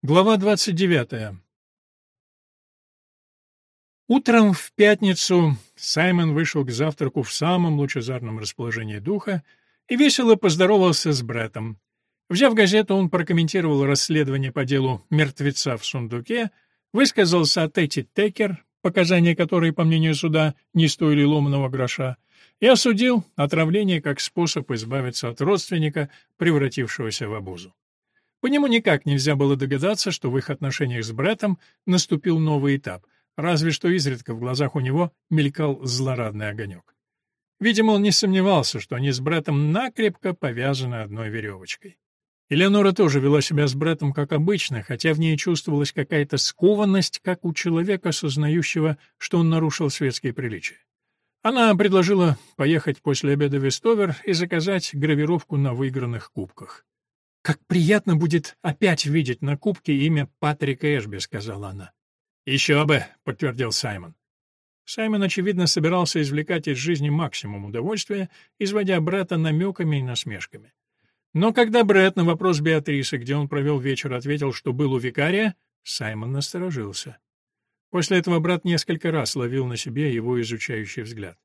Глава 29. Утром в пятницу Саймон вышел к завтраку в самом лучезарном расположении духа и весело поздоровался с Бреттом. Взяв газету, он прокомментировал расследование по делу «Мертвеца в сундуке», высказался о Тетти Текер, показания которой, по мнению суда, не стоили ломаного гроша, и осудил отравление как способ избавиться от родственника, превратившегося в обузу. По нему никак нельзя было догадаться, что в их отношениях с Бреттом наступил новый этап, разве что изредка в глазах у него мелькал злорадный огонек. Видимо, он не сомневался, что они с Бреттом накрепко повязаны одной веревочкой. Элеонора тоже вела себя с Бреттом как обычно, хотя в ней чувствовалась какая-то скованность, как у человека, сознающего, что он нарушил светские приличия. Она предложила поехать после обеда в Вестовер и заказать гравировку на выигранных кубках. «Как приятно будет опять видеть на кубке имя Патрика Эшби», — сказала она. «Еще бы», — подтвердил Саймон. Саймон, очевидно, собирался извлекать из жизни максимум удовольствия, изводя брата намеками и насмешками. Но когда Брэд на вопрос Беатрисы, где он провел вечер, ответил, что был у викария, Саймон насторожился. После этого брат несколько раз ловил на себе его изучающий взгляд.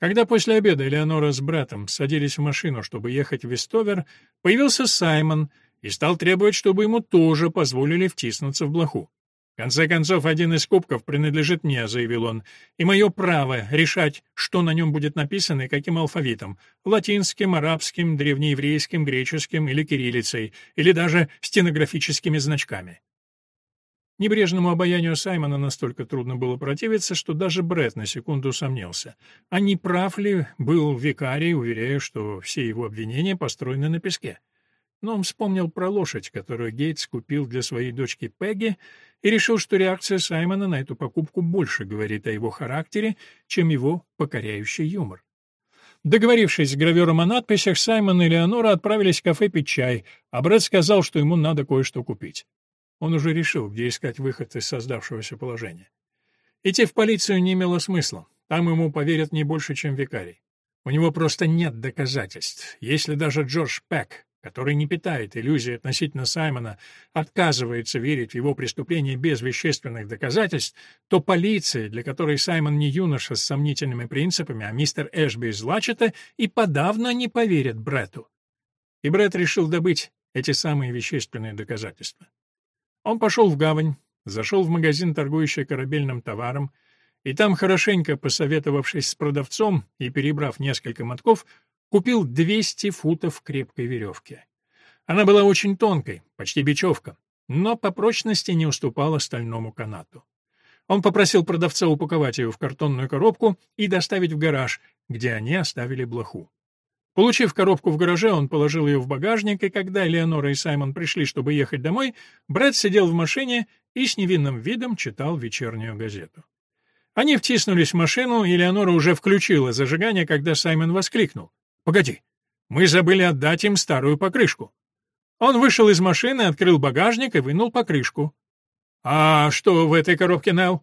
Когда после обеда Элеонора с братом садились в машину, чтобы ехать в Вестовер, появился Саймон и стал требовать, чтобы ему тоже позволили втиснуться в блоху. «В конце концов, один из кубков принадлежит мне», — заявил он, — «и мое право решать, что на нем будет написано и каким алфавитом — латинским, арабским, древнееврейским, греческим или кириллицей, или даже стенографическими значками». Небрежному обаянию Саймона настолько трудно было противиться, что даже Бред на секунду сомнился. А не прав ли был викарий, уверяя, что все его обвинения построены на песке? Но он вспомнил про лошадь, которую Гейтс купил для своей дочки Пегги, и решил, что реакция Саймона на эту покупку больше говорит о его характере, чем его покоряющий юмор. Договорившись с гравером о надписях, Саймон и Леонора отправились в кафе пить чай, а Брэд сказал, что ему надо кое-что купить. Он уже решил, где искать выход из создавшегося положения. Идти в полицию не имело смысла. Там ему поверят не больше, чем викарий. У него просто нет доказательств. Если даже Джордж Пэк, который не питает иллюзий относительно Саймона, отказывается верить в его преступление без вещественных доказательств, то полиция, для которой Саймон не юноша с сомнительными принципами, а мистер Эшби из Лачета, и подавно не поверит Бретту. И Бретт решил добыть эти самые вещественные доказательства. Он пошел в гавань, зашел в магазин, торгующий корабельным товаром, и там, хорошенько посоветовавшись с продавцом и перебрав несколько мотков, купил 200 футов крепкой веревки. Она была очень тонкой, почти бечевка, но по прочности не уступала стальному канату. Он попросил продавца упаковать ее в картонную коробку и доставить в гараж, где они оставили блоху. Получив коробку в гараже, он положил ее в багажник, и когда Леонора и Саймон пришли, чтобы ехать домой, Брэд сидел в машине и с невинным видом читал вечернюю газету. Они втиснулись в машину, и Леонора уже включила зажигание, когда Саймон воскликнул. «Погоди, мы забыли отдать им старую покрышку». Он вышел из машины, открыл багажник и вынул покрышку. «А что в этой коробке, Нелл?»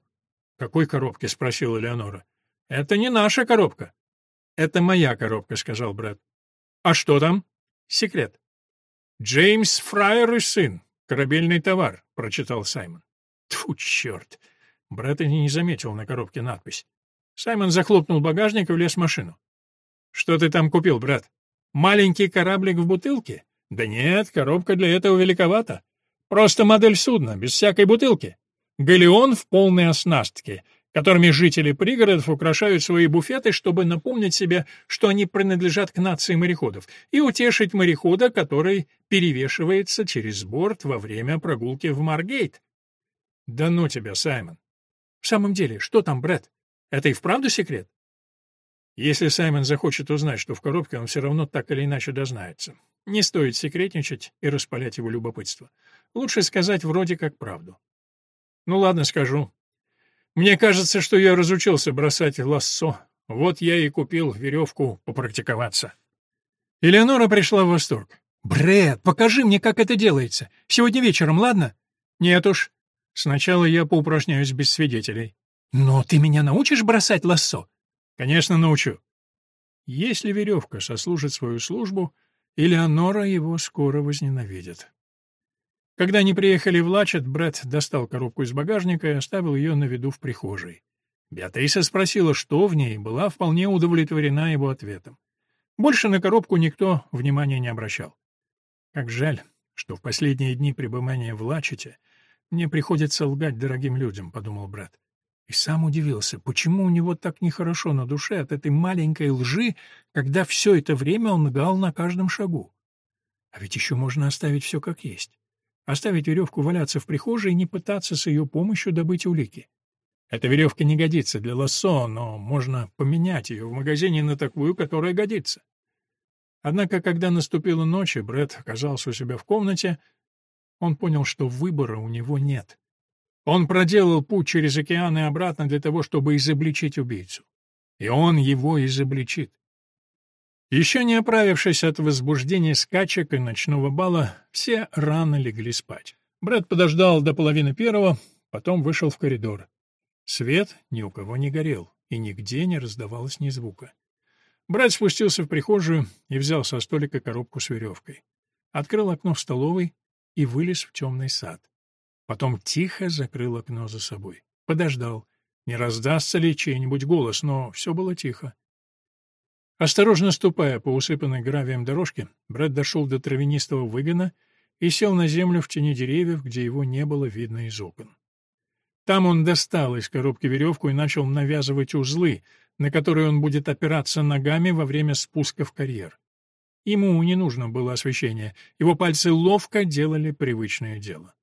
«Какой коробке?» — спросила Леонора. «Это не наша коробка». «Это моя коробка», — сказал Брэд. «А что там?» «Секрет». «Джеймс Фрайер и сын. Корабельный товар», — прочитал Саймон. Тьфу, черт! Брэд и не заметил на коробке надпись. Саймон захлопнул багажник и влез в машину. «Что ты там купил, брат? Маленький кораблик в бутылке? Да нет, коробка для этого великовата. Просто модель судна, без всякой бутылки. Галеон в полной оснастке, которыми жители пригородов украшают свои буфеты, чтобы напомнить себе, что они принадлежат к нации мореходов, и утешить морехода, который перевешивается через борт во время прогулки в Маргейт. Да ну тебя, Саймон. В самом деле, что там, Брэд? Это и вправду секрет? Если Саймон захочет узнать, что в коробке, он все равно так или иначе дознается. Не стоит секретничать и распалять его любопытство. Лучше сказать вроде как правду. Ну ладно, скажу. Мне кажется, что я разучился бросать лассо. Вот я и купил веревку попрактиковаться. Элеонора пришла в восторг. «Брэд, покажи мне, как это делается. Сегодня вечером, ладно?» «Нет уж. Сначала я поупражняюсь без свидетелей». «Но ты меня научишь бросать лассо?» «Конечно, научу». Если веревка сослужит свою службу, Элеонора его скоро возненавидит. Когда они приехали в Лачет, Брэд достал коробку из багажника и оставил ее на виду в прихожей. Беатриса спросила, что в ней, была вполне удовлетворена его ответом. Больше на коробку никто внимания не обращал. Как жаль, что в последние дни пребывания в Лачете мне приходится лгать дорогим людям, — подумал брат. И сам удивился, почему у него так нехорошо на душе от этой маленькой лжи, когда все это время он лгал на каждом шагу. А ведь еще можно оставить все как есть. Оставить веревку валяться в прихожей и не пытаться с ее помощью добыть улики. Эта веревка не годится для лассо, но можно поменять ее в магазине на такую, которая годится. Однако, когда наступила ночь, и Брэд оказался у себя в комнате, он понял, что выбора у него нет. Он проделал путь через океан и обратно для того, чтобы изобличить убийцу. И он его изобличит. Еще не оправившись от возбуждения скачек и ночного бала, все рано легли спать. Брэд подождал до половины первого, потом вышел в коридор. Свет ни у кого не горел, и нигде не раздавалось ни звука. Брэд спустился в прихожую и взял со столика коробку с веревкой. Открыл окно в столовой и вылез в темный сад. Потом тихо закрыл окно за собой. Подождал, не раздастся ли чей-нибудь голос, но все было тихо. Осторожно ступая по усыпанной гравием дорожке, Брэд дошел до травянистого выгона и сел на землю в тени деревьев, где его не было видно из окон. Там он достал из коробки веревку и начал навязывать узлы, на которые он будет опираться ногами во время спуска в карьер. Ему не нужно было освещение, его пальцы ловко делали привычное дело.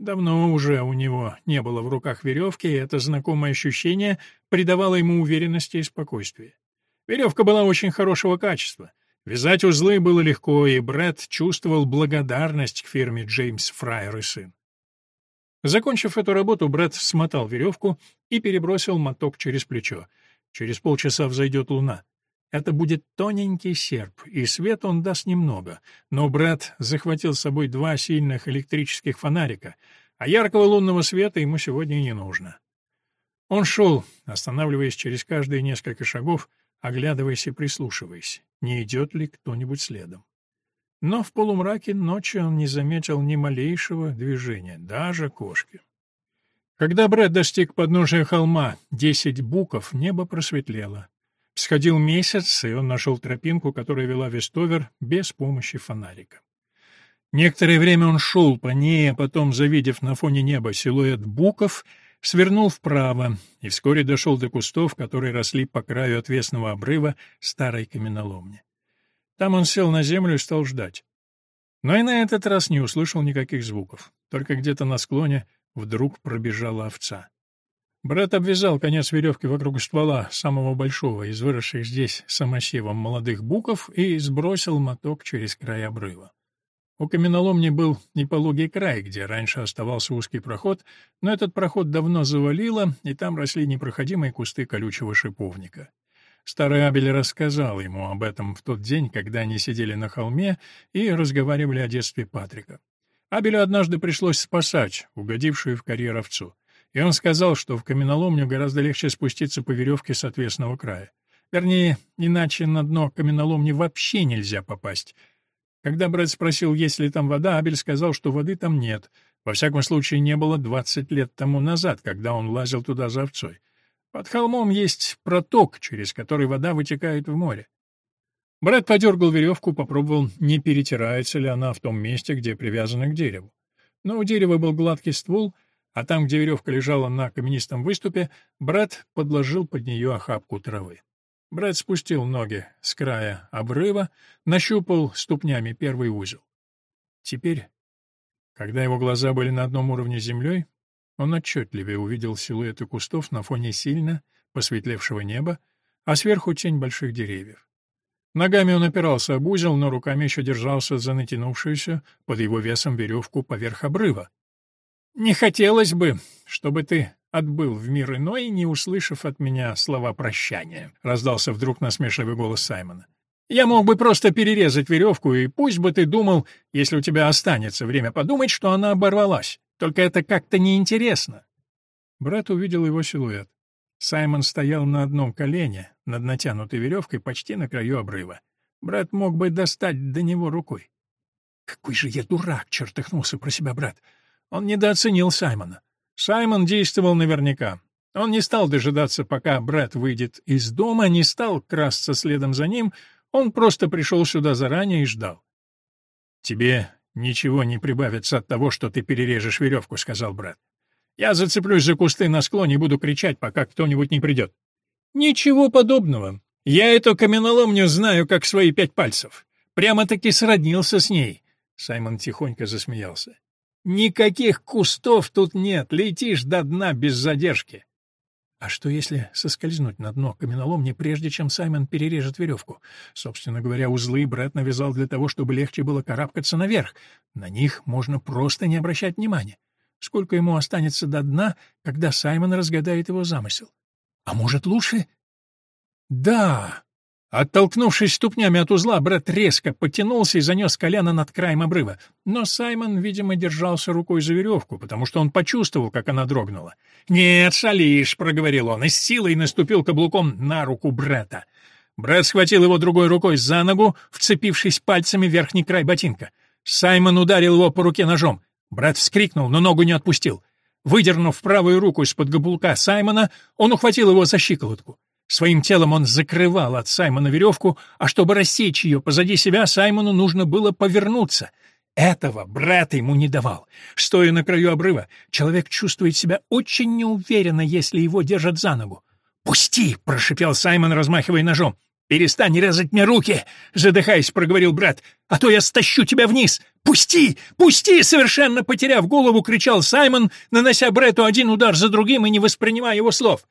Давно уже у него не было в руках веревки, и это знакомое ощущение придавало ему уверенности и спокойствия. Веревка была очень хорошего качества. Вязать узлы было легко, и Брэд чувствовал благодарность к фирме Джеймс Фрайер и сын. Закончив эту работу, Брэд смотал веревку и перебросил моток через плечо. Через полчаса взойдет луна. Это будет тоненький серп, и свет он даст немного, но Брэд захватил с собой два сильных электрических фонарика, а яркого лунного света ему сегодня не нужно. Он шел, останавливаясь через каждые несколько шагов, оглядываясь и прислушиваясь, не идет ли кто-нибудь следом. Но в полумраке ночи он не заметил ни малейшего движения, даже кошки. Когда Брэд достиг подножия холма, десять буков, небо просветлело. Сходил месяц, и он нашел тропинку, которая вела Вестовер без помощи фонарика. Некоторое время он шел по ней, а потом, завидев на фоне неба силуэт буков, свернул вправо и вскоре дошел до кустов, которые росли по краю отвесного обрыва старой каменоломни. Там он сел на землю и стал ждать. Но и на этот раз не услышал никаких звуков, только где-то на склоне вдруг пробежала овца. Брат обвязал конец веревки вокруг ствола, самого большого из выросших здесь самосевом молодых буков, и сбросил моток через край обрыва. У каменоломни был непологий край, где раньше оставался узкий проход, но этот проход давно завалило, и там росли непроходимые кусты колючего шиповника. Старый Абель рассказал ему об этом в тот день, когда они сидели на холме и разговаривали о детстве Патрика. Абелю однажды пришлось спасать угодившую в карьер овцу и он сказал, что в каменоломню гораздо легче спуститься по веревке с отвесного края. Вернее, иначе на дно каменоломни вообще нельзя попасть. Когда брат спросил, есть ли там вода, Абель сказал, что воды там нет. Во всяком случае, не было 20 лет тому назад, когда он лазил туда за овцой. Под холмом есть проток, через который вода вытекает в море. Брат подергал веревку, попробовал, не перетирается ли она в том месте, где привязана к дереву. Но у дерева был гладкий ствол — а там, где веревка лежала на каменистом выступе, брат подложил под нее охапку травы. Брат спустил ноги с края обрыва, нащупал ступнями первый узел. Теперь, когда его глаза были на одном уровне с землей, он отчетливее увидел силуэты кустов на фоне сильно посветлевшего неба, а сверху тень больших деревьев. Ногами он опирался об узел, но руками еще держался за натянувшуюся под его весом веревку поверх обрыва. Не хотелось бы, чтобы ты отбыл в мир иной, не услышав от меня слова прощания», — раздался вдруг насмешливый голос Саймона. «Я мог бы просто перерезать веревку, и пусть бы ты думал, если у тебя останется время подумать, что она оборвалась. Только это как-то неинтересно». Брат увидел его силуэт. Саймон стоял на одном колене, над натянутой веревкой, почти на краю обрыва. Брат мог бы достать до него рукой. «Какой же я дурак!» — чертыхнулся про себя брат. Он недооценил Саймона. Саймон действовал наверняка. Он не стал дожидаться, пока Брэд выйдет из дома, не стал красться следом за ним, он просто пришел сюда заранее и ждал. «Тебе ничего не прибавится от того, что ты перережешь веревку», — сказал Брэд. «Я зацеплюсь за кусты на склоне и буду кричать, пока кто-нибудь не придет». «Ничего подобного. Я эту каменоломню знаю, как свои пять пальцев. Прямо-таки сроднился с ней». Саймон тихонько засмеялся. «Никаких кустов тут нет, летишь до дна без задержки». А что если соскользнуть на дно каменоломни, прежде чем Саймон перережет веревку? Собственно говоря, узлы Брэд навязал для того, чтобы легче было карабкаться наверх. На них можно просто не обращать внимания. Сколько ему останется до дна, когда Саймон разгадает его замысел? А может, лучше? Да, Оттолкнувшись ступнями от узла, Брэд резко потянулся и занес колено над краем обрыва. Но Саймон, видимо, держался рукой за веревку, потому что он почувствовал, как она дрогнула. «Нет, шалишь», — проговорил он, и с силой наступил каблуком на руку Бретта. Брэд схватил его другой рукой за ногу, вцепившись пальцами в верхний край ботинка. Саймон ударил его по руке ножом. Брэд вскрикнул, но ногу не отпустил. Выдернув правую руку из-под каблука Саймона, он ухватил его за щиколотку. Своим телом он закрывал от Саймона веревку, а чтобы рассечь ее позади себя, Саймону нужно было повернуться. Этого брат ему не давал. Стоя на краю обрыва, человек чувствует себя очень неуверенно, если его держат за ногу. «Пусти!» — прошипел Саймон, размахивая ножом. «Перестань резать мне руки!» — задыхаясь, проговорил брат. «А то я стащу тебя вниз! Пусти! Пусти!» Совершенно потеряв голову, кричал Саймон, нанося Брету один удар за другим и не воспринимая его слов.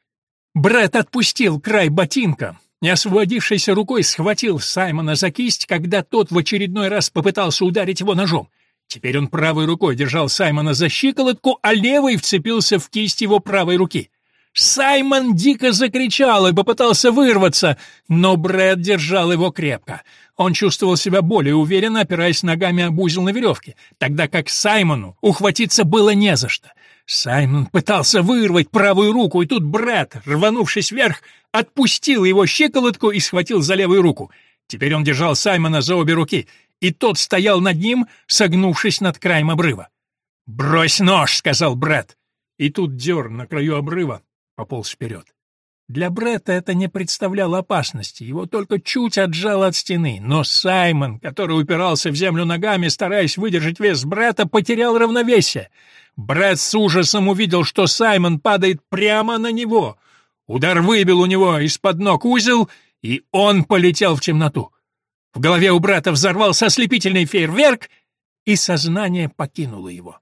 Бред отпустил край ботинка. Не освободившейся рукой схватил Саймона за кисть, когда тот в очередной раз попытался ударить его ножом. Теперь он правой рукой держал Саймона за щиколотку, а левой вцепился в кисть его правой руки. Саймон дико закричал и попытался вырваться, но Брэд держал его крепко. Он чувствовал себя более уверенно, опираясь ногами об узел на веревке, тогда как Саймону ухватиться было не за что. Саймон пытался вырвать правую руку, и тут Брэд, рванувшись вверх, отпустил его щиколотку и схватил за левую руку. Теперь он держал Саймона за обе руки, и тот стоял над ним, согнувшись над краем обрыва. «Брось нож!» — сказал Брэд. И тут дерн на краю обрыва пополз вперед. Для Бретта это не представляло опасности, его только чуть отжало от стены, но Саймон, который упирался в землю ногами, стараясь выдержать вес Бретта, потерял равновесие. Брэд с ужасом увидел, что Саймон падает прямо на него. Удар выбил у него из-под ног узел, и он полетел в темноту. В голове у брата взорвался ослепительный фейерверк, и сознание покинуло его.